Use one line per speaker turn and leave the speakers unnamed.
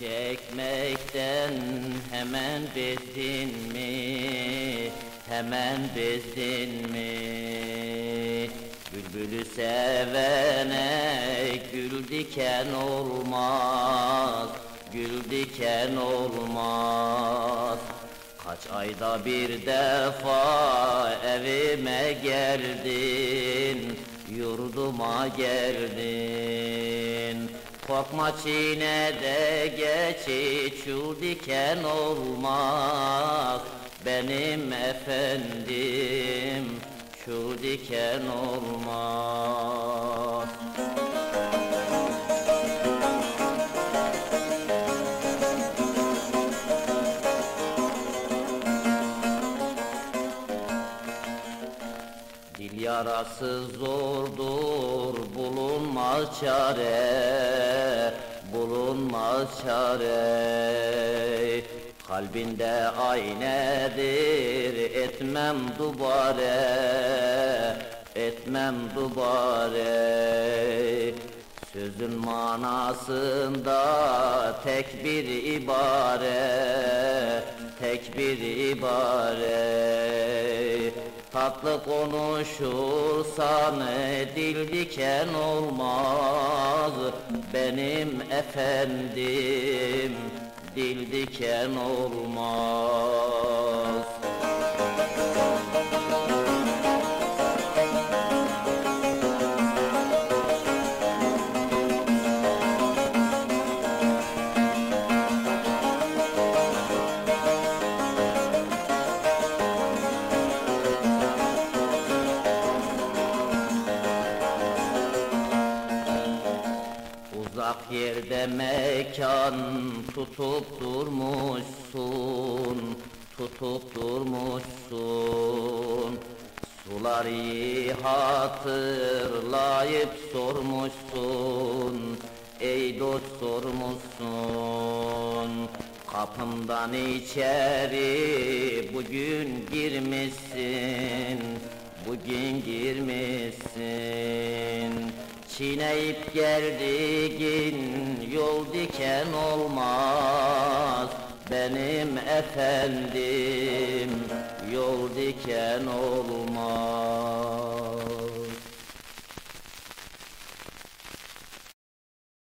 çekmekten hemen bezdin mi? Hemen bezdin mi? Bülbülü sevene gül diken olmaz Gül diken olmaz Kaç ayda bir defa evime geldin Yurduma geldin Korkma çiğnede geçi çul diken olmaz. Benim efendim çul diken olmaz. Dil yarası zordur, bulunmaz çare, bulunmaz çare. Kalbinde aynedir, etmem dubare, etmem dubare. Sözün manasında tek bir ibare, tek bir ibare. Tatlı konuşursan dil diken olmaz. Benim efendim dil diken olmaz Uzak yerde mekan tutup durmuşsun Tutup durmuşsun. Suları hatırlayıp sormuşsun Ey dost sormuşsun. Kapımdan içeri bugün girmişsin Bugün girmişsin Çiğneyip geldiğin yol diken olmaz. Benim efendim yol diken olmaz